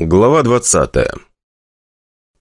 Глава двадцатая.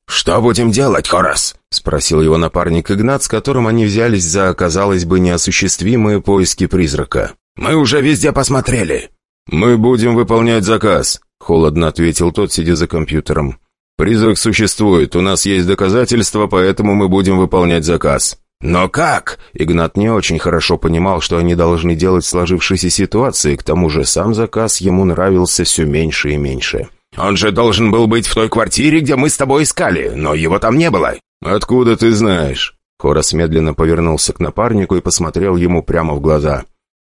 «Что будем делать, Хорас?» — спросил его напарник Игнат, с которым они взялись за, казалось бы, неосуществимые поиски призрака. «Мы уже везде посмотрели». «Мы будем выполнять заказ», — холодно ответил тот, сидя за компьютером. «Призрак существует, у нас есть доказательства, поэтому мы будем выполнять заказ». «Но как?» Игнат не очень хорошо понимал, что они должны делать в сложившейся ситуации, к тому же сам заказ ему нравился все меньше и меньше. Он же должен был быть в той квартире, где мы с тобой искали, но его там не было». «Откуда ты знаешь?» Хорас медленно повернулся к напарнику и посмотрел ему прямо в глаза.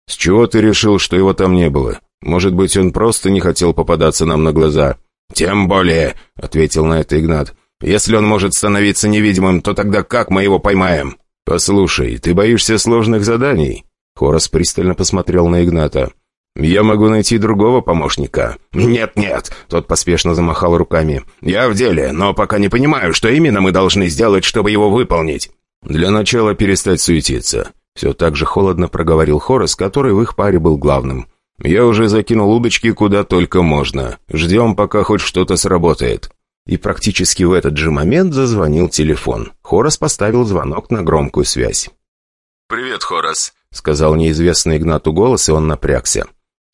«С чего ты решил, что его там не было? Может быть, он просто не хотел попадаться нам на глаза?» «Тем более», — ответил на это Игнат. «Если он может становиться невидимым, то тогда как мы его поймаем?» «Послушай, ты боишься сложных заданий?» Хорас пристально посмотрел на Игната. «Я могу найти другого помощника». «Нет-нет», — тот поспешно замахал руками. «Я в деле, но пока не понимаю, что именно мы должны сделать, чтобы его выполнить». «Для начала перестать суетиться». Все так же холодно проговорил Хорос, который в их паре был главным. «Я уже закинул удочки куда только можно. Ждем, пока хоть что-то сработает». И практически в этот же момент зазвонил телефон. Хорос поставил звонок на громкую связь. «Привет, Хорос», — сказал неизвестный Игнату голос, и он напрягся.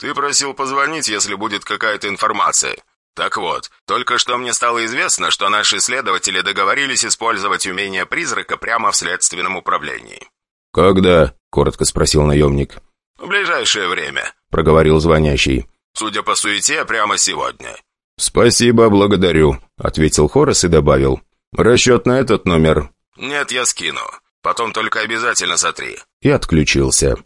«Ты просил позвонить, если будет какая-то информация. Так вот, только что мне стало известно, что наши следователи договорились использовать умение призрака прямо в следственном управлении». «Когда?» — коротко спросил наемник. «В ближайшее время», — проговорил звонящий. «Судя по суете, прямо сегодня». «Спасибо, благодарю», — ответил Хорос и добавил. «Расчет на этот номер?» «Нет, я скину. Потом только обязательно сотри». И отключился.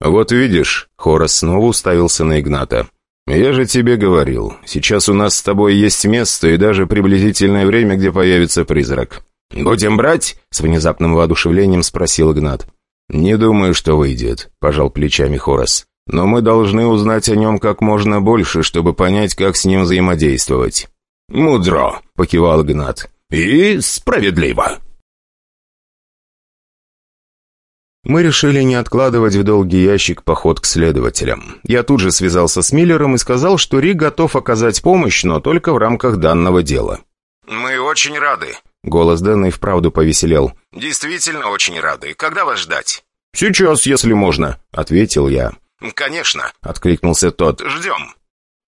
«Вот видишь», — Хорос снова уставился на Игната. «Я же тебе говорил, сейчас у нас с тобой есть место и даже приблизительное время, где появится призрак». «Будем брать?» — с внезапным воодушевлением спросил Игнат. «Не думаю, что выйдет», — пожал плечами Хорос. «Но мы должны узнать о нем как можно больше, чтобы понять, как с ним взаимодействовать». «Мудро», — покивал Игнат. «И справедливо». Мы решили не откладывать в долгий ящик поход к следователям. Я тут же связался с Миллером и сказал, что Рик готов оказать помощь, но только в рамках данного дела. «Мы очень рады». Голос Дэна и вправду повеселел. «Действительно очень рады. Когда вас ждать?» «Сейчас, если можно», — ответил я. «Конечно», — откликнулся тот. «Ждем».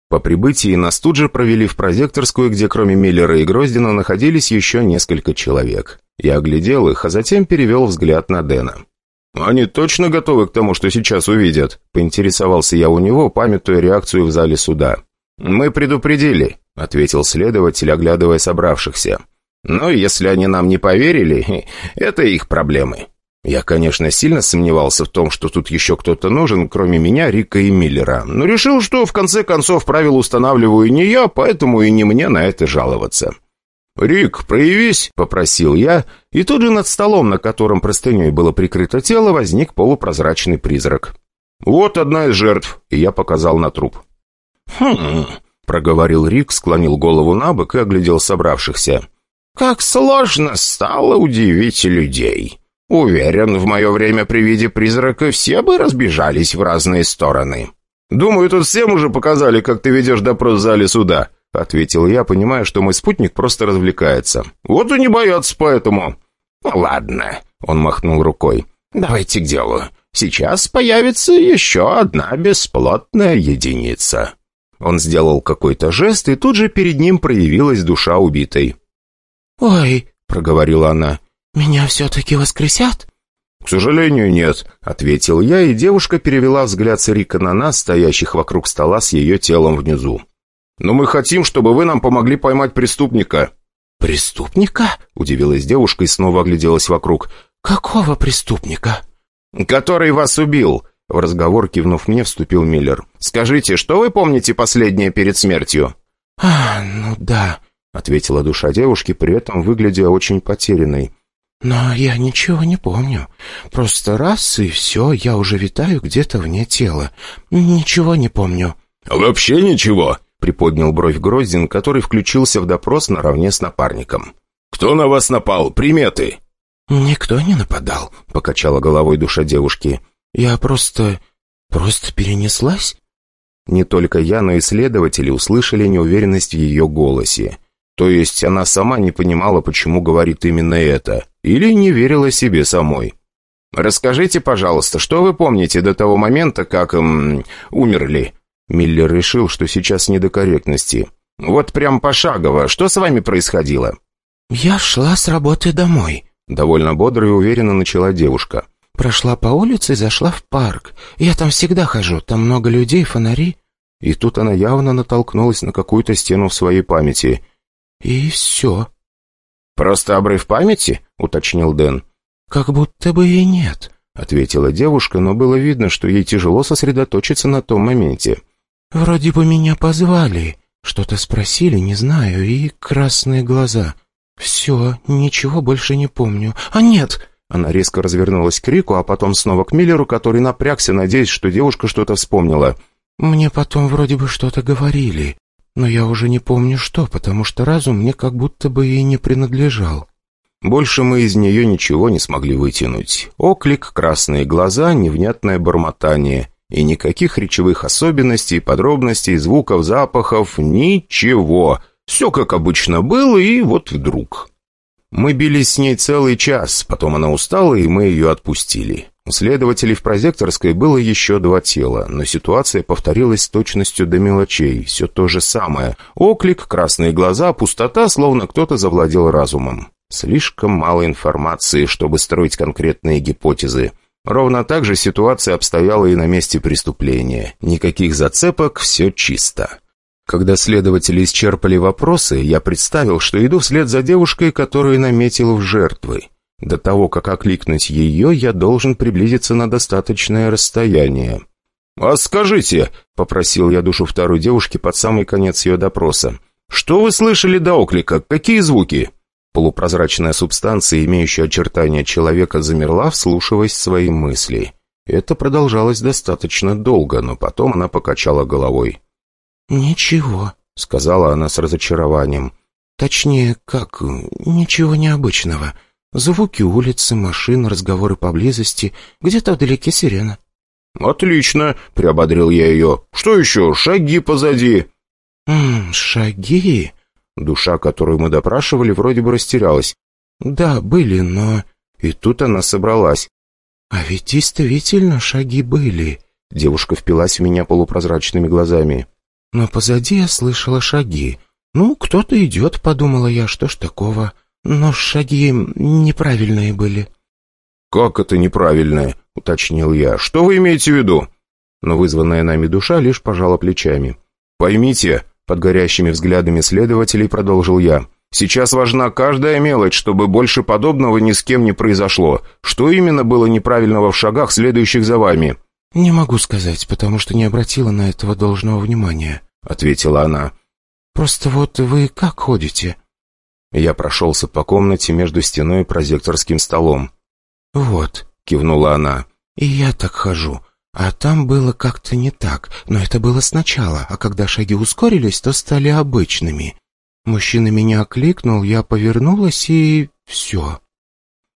По прибытии нас тут же провели в прозекторскую, где кроме Миллера и Гроздина находились еще несколько человек. Я оглядел их, а затем перевел взгляд на Дэна. «Они точно готовы к тому, что сейчас увидят?» — поинтересовался я у него, памятуя реакцию в зале суда. «Мы предупредили», — ответил следователь, оглядывая собравшихся. «Но если они нам не поверили, это их проблемы». Я, конечно, сильно сомневался в том, что тут еще кто-то нужен, кроме меня, Рика и Миллера, но решил, что в конце концов правила устанавливаю не я, поэтому и не мне на это жаловаться. «Рик, проявись!» — попросил я, и тут же над столом, на котором простыней было прикрыто тело, возник полупрозрачный призрак. «Вот одна из жертв», — и я показал на труп. «Хм...» — проговорил Рик, склонил голову на бок и оглядел собравшихся. «Как сложно стало удивить людей. Уверен, в мое время при виде призрака все бы разбежались в разные стороны». «Думаю, тут всем уже показали, как ты ведешь допрос в зале суда», — ответил я, понимая, что мой спутник просто развлекается. «Вот и не боятся поэтому». «Ладно», — он махнул рукой. «Давайте к делу. Сейчас появится еще одна бесплотная единица». Он сделал какой-то жест, и тут же перед ним проявилась душа убитой. «Ой», — проговорила она, — «меня все-таки воскресят?» «К сожалению, нет», — ответил я, и девушка перевела взгляд с Рика на нас, стоящих вокруг стола с ее телом внизу. «Но мы хотим, чтобы вы нам помогли поймать преступника». «Преступника?» — удивилась девушка и снова огляделась вокруг. «Какого преступника?» «Который вас убил», — в разговор, кивнув мне, вступил Миллер. «Скажите, что вы помните последнее перед смертью?» «А, ну да», — ответила душа девушки, при этом выглядя очень потерянной. «Но я ничего не помню. Просто раз, и все, я уже витаю где-то вне тела. Ничего не помню». «Вообще ничего?» Приподнял бровь Гроздин, который включился в допрос наравне с напарником. «Кто на вас напал? Приметы!» «Никто не нападал», — покачала головой душа девушки. «Я просто... просто перенеслась?» Не только я, но и следователи услышали неуверенность в ее голосе. То есть она сама не понимала, почему говорит именно это, или не верила себе самой. «Расскажите, пожалуйста, что вы помните до того момента, как... Эм, умерли?» Миллер решил, что сейчас не до корректности. «Вот прям пошагово. Что с вами происходило?» «Я шла с работы домой», — довольно бодро и уверенно начала девушка. «Прошла по улице и зашла в парк. Я там всегда хожу, там много людей, фонари». И тут она явно натолкнулась на какую-то стену в своей памяти. «И все». «Просто обрыв памяти?» — уточнил Дэн. «Как будто бы и нет», — ответила девушка, но было видно, что ей тяжело сосредоточиться на том моменте. «Вроде бы меня позвали. Что-то спросили, не знаю, и красные глаза. Все, ничего больше не помню. А нет!» Она резко развернулась к Рику, а потом снова к Миллеру, который напрягся, надеясь, что девушка что-то вспомнила. «Мне потом вроде бы что-то говорили, но я уже не помню что, потому что разум мне как будто бы и не принадлежал». Больше мы из нее ничего не смогли вытянуть. Оклик, красные глаза, невнятное бормотание. И никаких речевых особенностей, подробностей, звуков, запахов, ничего. Все как обычно было, и вот вдруг. Мы бились с ней целый час, потом она устала, и мы ее отпустили. У следователей в прозекторской было еще два тела, но ситуация повторилась с точностью до мелочей. Все то же самое. Оклик, красные глаза, пустота, словно кто-то завладел разумом. Слишком мало информации, чтобы строить конкретные гипотезы. Ровно так же ситуация обстояла и на месте преступления. Никаких зацепок, все чисто. Когда следователи исчерпали вопросы, я представил, что иду вслед за девушкой, которую наметил в жертвы. До того, как окликнуть ее, я должен приблизиться на достаточное расстояние. «А скажите», — попросил я душу второй девушки под самый конец ее допроса, «что вы слышали до оклика? Какие звуки?» Полупрозрачная субстанция, имеющая очертания человека, замерла, вслушиваясь в свои мысли. Это продолжалось достаточно долго, но потом она покачала головой. «Ничего», — сказала она с разочарованием. «Точнее, как, ничего необычного. Звуки улицы, машин, разговоры поблизости, где-то вдалеке сирена». «Отлично», — приободрил я ее. «Что еще? Шаги позади». «М -м, «Шаги?» Душа, которую мы допрашивали, вроде бы растерялась. «Да, были, но...» И тут она собралась. «А ведь действительно шаги были». Девушка впилась в меня полупрозрачными глазами. «Но позади я слышала шаги. Ну, кто-то идет, подумала я, что ж такого. Но шаги неправильные были». «Как это неправильное?» — уточнил я. «Что вы имеете в виду?» Но вызванная нами душа лишь пожала плечами. «Поймите, под горящими взглядами следователей продолжил я. «Сейчас важна каждая мелочь, чтобы больше подобного ни с кем не произошло. Что именно было неправильного в шагах, следующих за вами?» «Не могу сказать, потому что не обратила на этого должного внимания», — ответила она. «Просто вот вы как ходите?» Я прошелся по комнате между стеной и прозекторским столом. «Вот», — кивнула она. «И я так хожу. А там было как-то не так, но это было сначала, а когда шаги ускорились, то стали обычными. Мужчина меня окликнул, я повернулась и... все.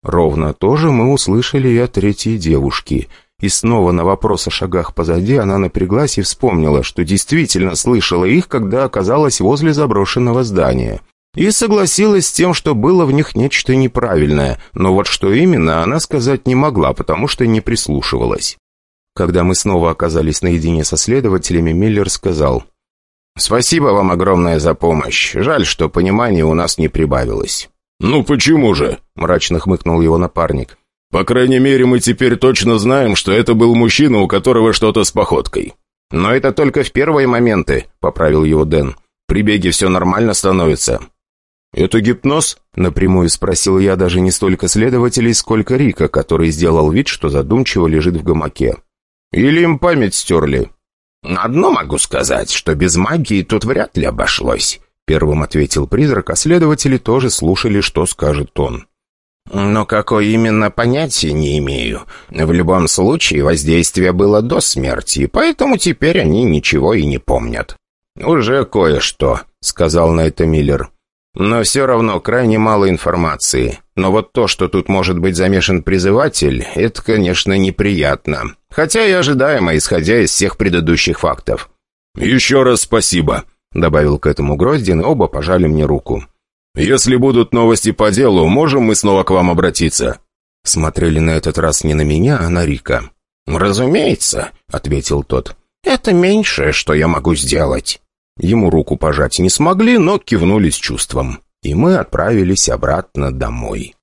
Ровно то же мы услышали и от третьей девушки. И снова на вопрос о шагах позади она напряглась и вспомнила, что действительно слышала их, когда оказалась возле заброшенного здания. И согласилась с тем, что было в них нечто неправильное, но вот что именно, она сказать не могла, потому что не прислушивалась. Когда мы снова оказались наедине со следователями, Миллер сказал, «Спасибо вам огромное за помощь. Жаль, что понимания у нас не прибавилось». «Ну почему же?» – мрачно хмыкнул его напарник. «По крайней мере, мы теперь точно знаем, что это был мужчина, у которого что-то с походкой». «Но это только в первые моменты», – поправил его Дэн. «При беге все нормально становится». «Это гипноз?» — напрямую спросил я даже не столько следователей, сколько Рика, который сделал вид, что задумчиво лежит в гамаке. Или им память стерли?» «Одно могу сказать, что без магии тут вряд ли обошлось», — первым ответил призрак, а следователи тоже слушали, что скажет он. «Но какое именно понятие не имею. В любом случае воздействие было до смерти, поэтому теперь они ничего и не помнят». «Уже кое-что», — сказал на это Миллер. Но все равно крайне мало информации. Но вот то, что тут может быть замешан призыватель, это, конечно, неприятно. Хотя и ожидаемо, исходя из всех предыдущих фактов. «Еще раз спасибо», — добавил к этому Гроздин, и оба пожали мне руку. «Если будут новости по делу, можем мы снова к вам обратиться?» Смотрели на этот раз не на меня, а на Рика. «Разумеется», — ответил тот. «Это меньшее, что я могу сделать». Ему руку пожать не смогли, но кивнули с чувством. И мы отправились обратно домой.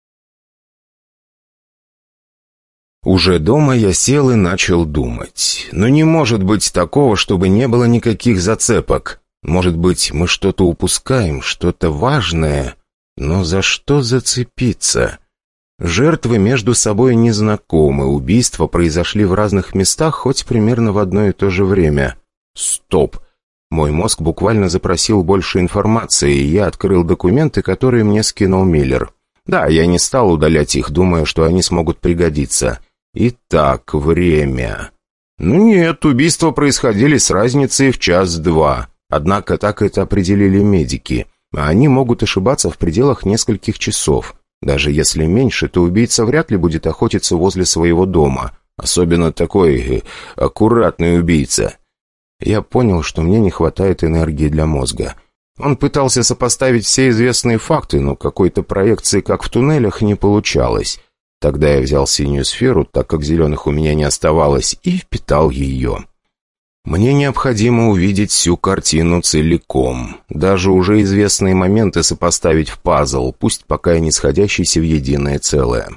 Уже дома я сел и начал думать. Но не может быть такого, чтобы не было никаких зацепок. Может быть, мы что-то упускаем, что-то важное. Но за что зацепиться? Жертвы между собой не знакомы, убийства произошли в разных местах, хоть примерно в одно и то же время. Стоп! Мой мозг буквально запросил больше информации, и я открыл документы, которые мне скинул Миллер. Да, я не стал удалять их, думая, что они смогут пригодиться. Итак, время. Ну нет, убийства происходили с разницей в час-два. Однако так это определили медики. А они могут ошибаться в пределах нескольких часов. Даже если меньше, то убийца вряд ли будет охотиться возле своего дома. Особенно такой э, аккуратный убийца. Я понял, что мне не хватает энергии для мозга. Он пытался сопоставить все известные факты, но какой-то проекции, как в туннелях, не получалось. Тогда я взял синюю сферу, так как зеленых у меня не оставалось, и впитал ее. Мне необходимо увидеть всю картину целиком. Даже уже известные моменты сопоставить в пазл, пусть пока и не сходящийся в единое целое.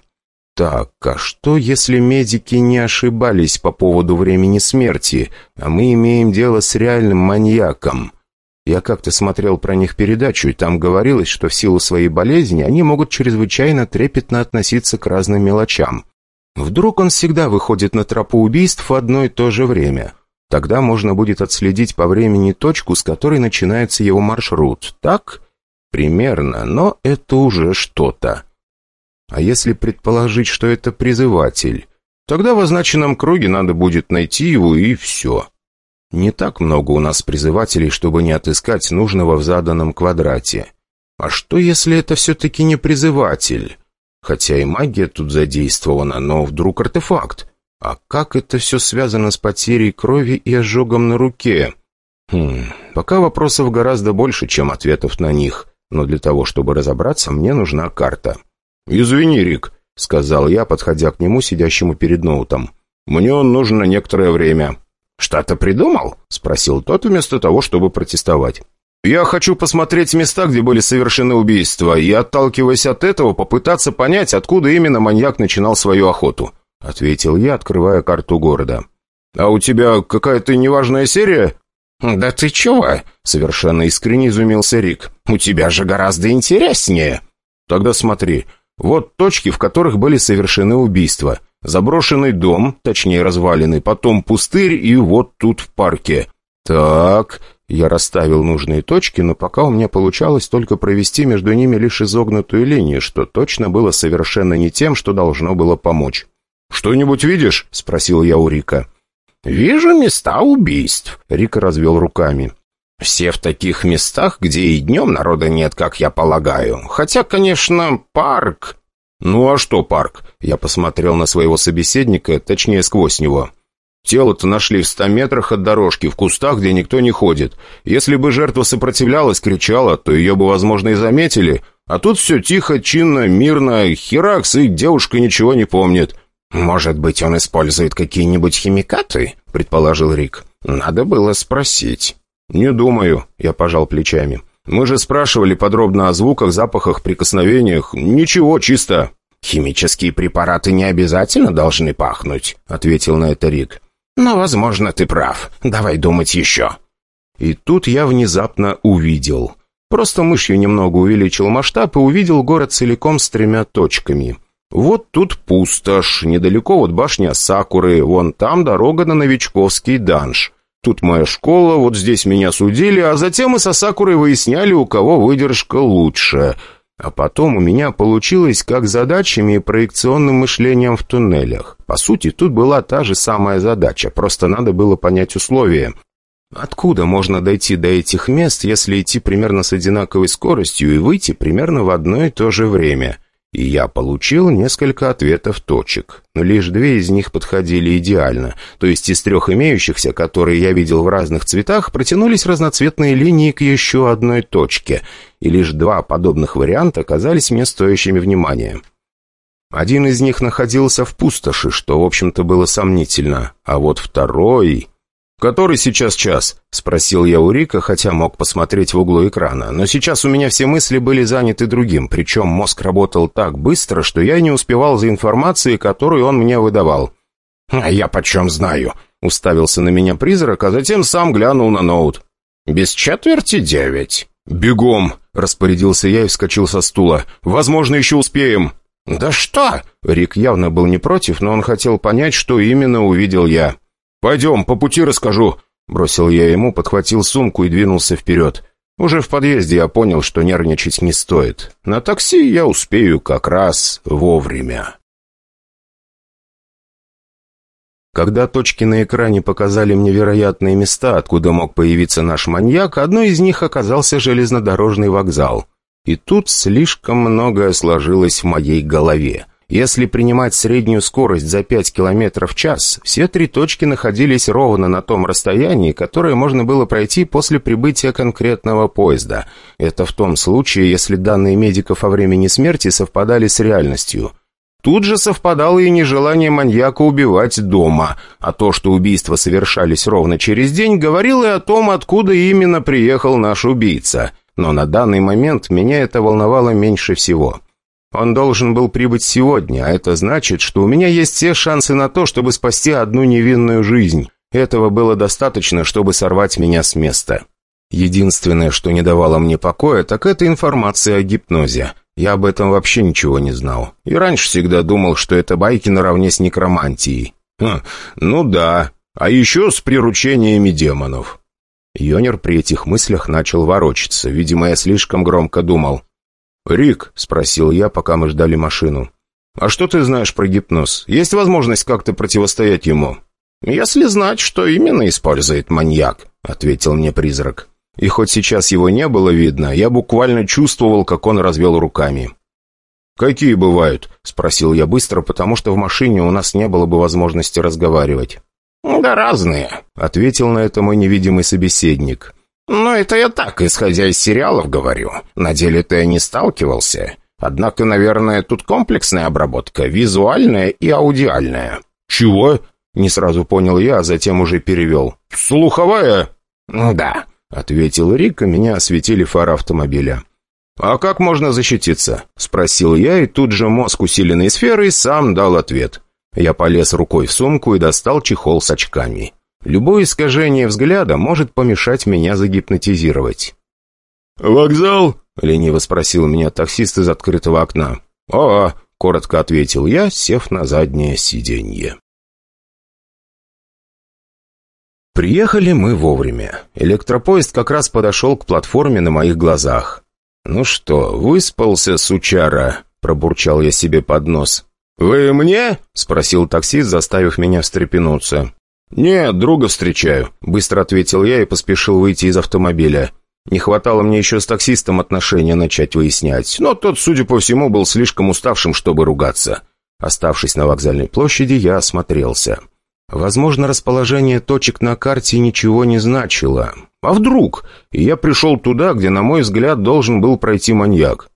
Так, а что, если медики не ошибались по поводу времени смерти, а мы имеем дело с реальным маньяком? Я как-то смотрел про них передачу, и там говорилось, что в силу своей болезни они могут чрезвычайно трепетно относиться к разным мелочам. Вдруг он всегда выходит на тропу убийств в одно и то же время. Тогда можно будет отследить по времени точку, с которой начинается его маршрут. Так? Примерно, но это уже что-то. А если предположить, что это призыватель? Тогда в означенном круге надо будет найти его, и все. Не так много у нас призывателей, чтобы не отыскать нужного в заданном квадрате. А что, если это все-таки не призыватель? Хотя и магия тут задействована, но вдруг артефакт. А как это все связано с потерей крови и ожогом на руке? Хм, пока вопросов гораздо больше, чем ответов на них. Но для того, чтобы разобраться, мне нужна карта. «Извини, Рик», — сказал я, подходя к нему, сидящему перед ноутом. «Мне он нужно некоторое время». «Что-то придумал?» — спросил тот вместо того, чтобы протестовать. «Я хочу посмотреть места, где были совершены убийства, и, отталкиваясь от этого, попытаться понять, откуда именно маньяк начинал свою охоту», — ответил я, открывая карту города. «А у тебя какая-то неважная серия?» «Да ты чего?» — совершенно искренне изумился Рик. «У тебя же гораздо интереснее». «Тогда смотри. Вот точки, в которых были совершены убийства. Заброшенный дом, точнее развалины, потом пустырь и вот тут в парке. Так, я расставил нужные точки, но пока у меня получалось только провести между ними лишь изогнутую линию, что точно было совершенно не тем, что должно было помочь. «Что-нибудь видишь?» — спросил я у Рика. «Вижу места убийств», — Рика развел руками. «Все в таких местах, где и днем народа нет, как я полагаю. Хотя, конечно, парк...» «Ну а что парк?» Я посмотрел на своего собеседника, точнее сквозь него. Тело-то нашли в ста метрах от дорожки, в кустах, где никто не ходит. Если бы жертва сопротивлялась, кричала, то ее бы, возможно, и заметили. А тут все тихо, чинно, мирно, херакс, и девушка ничего не помнит. «Может быть, он использует какие-нибудь химикаты?» — предположил Рик. «Надо было спросить». «Не думаю», — я пожал плечами. «Мы же спрашивали подробно о звуках, запахах, прикосновениях. Ничего, чисто». «Химические препараты не обязательно должны пахнуть», — ответил на это Рик. «Но, возможно, ты прав. Давай думать еще». И тут я внезапно увидел. Просто мышью немного увеличил масштаб и увидел город целиком с тремя точками. Вот тут пустошь, недалеко от башни Сакуры, вон там дорога на Новичковский данж. Тут моя школа, вот здесь меня судили, а затем мы с Асакурой выясняли, у кого выдержка лучше. А потом у меня получилось как задачами и проекционным мышлением в туннелях. По сути, тут была та же самая задача, просто надо было понять условия. Откуда можно дойти до этих мест, если идти примерно с одинаковой скоростью и выйти примерно в одно и то же время? И я получил несколько ответов точек, но лишь две из них подходили идеально, то есть из трех имеющихся, которые я видел в разных цветах, протянулись разноцветные линии к еще одной точке, и лишь два подобных варианта оказались мне стоящими внимания. Один из них находился в пустоши, что, в общем-то, было сомнительно, а вот второй... «Который сейчас час?» — спросил я у Рика, хотя мог посмотреть в углу экрана. Но сейчас у меня все мысли были заняты другим, причем мозг работал так быстро, что я не успевал за информацией, которую он мне выдавал. «А я почем знаю?» — уставился на меня призрак, а затем сам глянул на ноут. «Без четверти девять». «Бегом!» — распорядился я и вскочил со стула. «Возможно, еще успеем». «Да что?» Рик явно был не против, но он хотел понять, что именно увидел я. «Пойдем, по пути расскажу», — бросил я ему, подхватил сумку и двинулся вперед. Уже в подъезде я понял, что нервничать не стоит. На такси я успею как раз вовремя. Когда точки на экране показали мне вероятные места, откуда мог появиться наш маньяк, одной из них оказался железнодорожный вокзал. И тут слишком многое сложилось в моей голове. Если принимать среднюю скорость за 5 км в час, все три точки находились ровно на том расстоянии, которое можно было пройти после прибытия конкретного поезда. Это в том случае, если данные медиков о времени смерти совпадали с реальностью. Тут же совпадало и нежелание маньяка убивать дома, а то, что убийства совершались ровно через день, говорило и о том, откуда именно приехал наш убийца. Но на данный момент меня это волновало меньше всего. Он должен был прибыть сегодня, а это значит, что у меня есть все шансы на то, чтобы спасти одну невинную жизнь. Этого было достаточно, чтобы сорвать меня с места. Единственное, что не давало мне покоя, так это информация о гипнозе. Я об этом вообще ничего не знал. И раньше всегда думал, что это байки наравне с некромантией. Хм, ну да, а еще с приручениями демонов. Йонер при этих мыслях начал ворочаться. Видимо, я слишком громко думал. «Рик», — спросил я, пока мы ждали машину, — «а что ты знаешь про гипноз? Есть возможность как-то противостоять ему?» «Если знать, что именно использует маньяк», — ответил мне призрак. И хоть сейчас его не было видно, я буквально чувствовал, как он развел руками. «Какие бывают?» — спросил я быстро, потому что в машине у нас не было бы возможности разговаривать. «Да разные», — ответил на это мой невидимый собеседник. «Но это я так, исходя из сериалов, говорю. На деле-то я не сталкивался. Однако, наверное, тут комплексная обработка, визуальная и аудиальная». «Чего?» — не сразу понял я, а затем уже перевел. «Слуховая?» «Да», — ответил Рик, и меня осветили фары автомобиля. «А как можно защититься?» — спросил я, и тут же мозг усиленной сферой сам дал ответ. Я полез рукой в сумку и достал чехол с очками. Любое искажение взгляда может помешать меня загипнотизировать. «Вокзал?» — лениво спросил меня таксист из открытого окна. «О, — коротко ответил я, сев на заднее сиденье. Приехали мы вовремя. Электропоезд как раз подошел к платформе на моих глазах. «Ну что, выспался, сучара?» — пробурчал я себе под нос. «Вы мне?» — спросил таксист, заставив меня встрепенуться. «Нет, друга встречаю», — быстро ответил я и поспешил выйти из автомобиля. Не хватало мне еще с таксистом отношения начать выяснять, но тот, судя по всему, был слишком уставшим, чтобы ругаться. Оставшись на вокзальной площади, я осмотрелся. Возможно, расположение точек на карте ничего не значило. А вдруг? И я пришел туда, где, на мой взгляд, должен был пройти маньяк.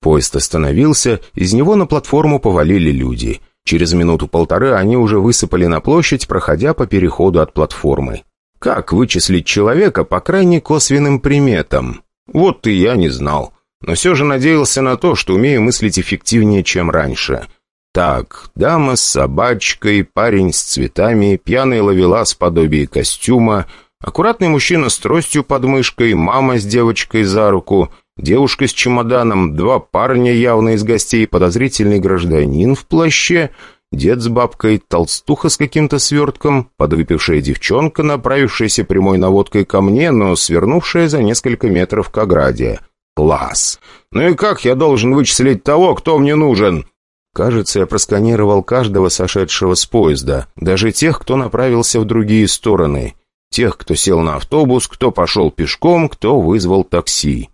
Поезд остановился, из него на платформу повалили люди — Через минуту-полторы они уже высыпали на площадь, проходя по переходу от платформы. Как вычислить человека по крайне косвенным приметам? Вот и я не знал. Но все же надеялся на то, что умею мыслить эффективнее, чем раньше. Так, дама с собачкой, парень с цветами, пьяный ловелас подобие костюма, аккуратный мужчина с тростью под мышкой, мама с девочкой за руку, Девушка с чемоданом, два парня явно из гостей, подозрительный гражданин в плаще, дед с бабкой, толстуха с каким-то свертком, подвыпившая девчонка, направившаяся прямой наводкой ко мне, но свернувшая за несколько метров к ограде. Класс! Ну и как я должен вычислить того, кто мне нужен? Кажется, я просканировал каждого сошедшего с поезда, даже тех, кто направился в другие стороны. Тех, кто сел на автобус, кто пошел пешком, кто вызвал такси.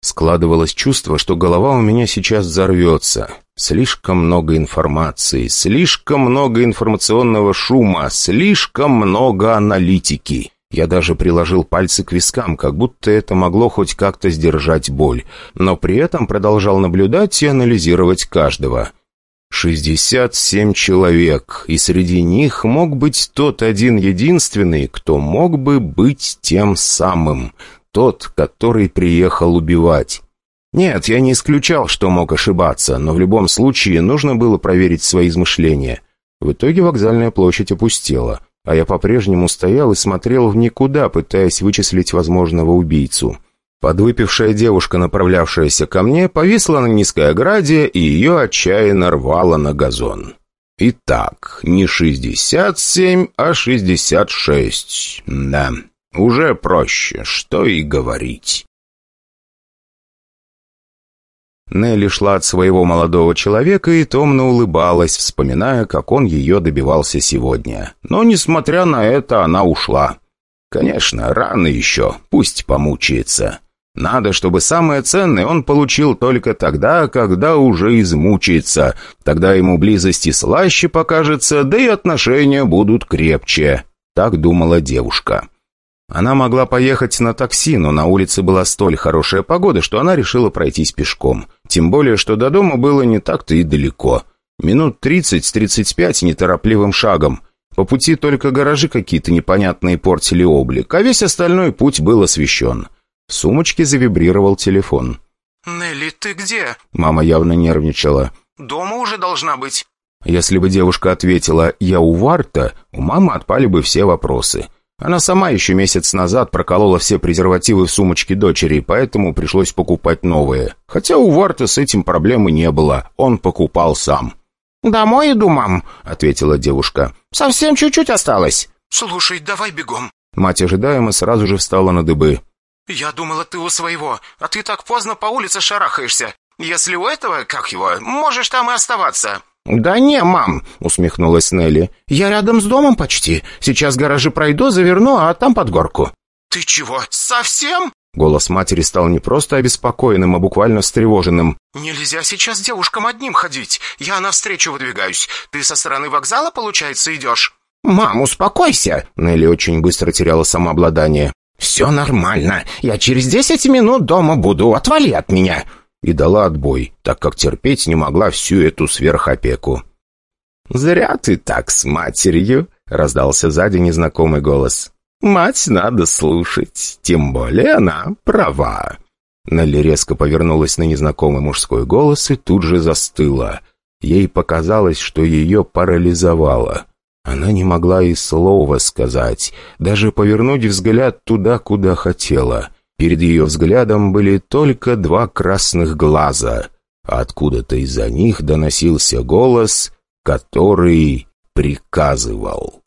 Складывалось чувство, что голова у меня сейчас взорвется. Слишком много информации, слишком много информационного шума, слишком много аналитики. Я даже приложил пальцы к вискам, как будто это могло хоть как-то сдержать боль, но при этом продолжал наблюдать и анализировать каждого. Шестьдесят семь человек, и среди них мог быть тот один единственный, кто мог бы быть тем самым, тот, который приехал убивать. Нет, я не исключал, что мог ошибаться, но в любом случае нужно было проверить свои измышления. В итоге вокзальная площадь опустела а я по-прежнему стоял и смотрел в никуда, пытаясь вычислить возможного убийцу. Подвыпившая девушка, направлявшаяся ко мне, повисла на низкой ограде и ее отчаянно рвала на газон. Итак, не 67, а 66. Да, уже проще, что и говорить. Нелли шла от своего молодого человека и томно улыбалась, вспоминая, как он ее добивался сегодня. Но, несмотря на это, она ушла. Конечно, рано еще, пусть помучается. Надо, чтобы самое ценное он получил только тогда, когда уже измучается. Тогда ему близости слаще покажется, да и отношения будут крепче. Так думала девушка. Она могла поехать на такси, но на улице была столь хорошая погода, что она решила пройтись пешком. Тем более, что до дома было не так-то и далеко. Минут тридцать-тридцать пять неторопливым шагом. По пути только гаражи какие-то непонятные портили облик, а весь остальной путь был освещен. В сумочке завибрировал телефон. «Нелли, ты где?» Мама явно нервничала. «Дома уже должна быть». Если бы девушка ответила «я у Варта», у мамы отпали бы все вопросы. Она сама еще месяц назад проколола все презервативы в сумочке дочери, поэтому пришлось покупать новые. Хотя у Варта с этим проблемы не было, он покупал сам. «Домой иду, мам», — ответила девушка. «Совсем чуть-чуть осталось». «Слушай, давай бегом». Мать ожидаемо сразу же встала на дыбы. «Я думала, ты у своего, а ты так поздно по улице шарахаешься. Если у этого, как его, можешь там и оставаться». «Да не, мам», — усмехнулась Нелли. «Я рядом с домом почти. Сейчас гаражи пройду, заверну, а там под горку». «Ты чего, совсем?» Голос матери стал не просто обеспокоенным, а буквально встревоженным. «Нельзя сейчас девушкам одним ходить. Я навстречу выдвигаюсь. Ты со стороны вокзала, получается, идешь?» «Мам, успокойся!» Нелли очень быстро теряла самообладание. «Все нормально. Я через десять минут дома буду. Отвали от меня!» И дала отбой, так как терпеть не могла всю эту сверхопеку. «Зря ты так с матерью», — раздался сзади незнакомый голос. «Мать надо слушать, тем более она права». Нелли резко повернулась на незнакомый мужской голос и тут же застыла. Ей показалось, что ее парализовало. Она не могла и слова сказать, даже повернуть взгляд туда, куда хотела. Перед ее взглядом были только два красных глаза, откуда-то из-за них доносился голос, который приказывал.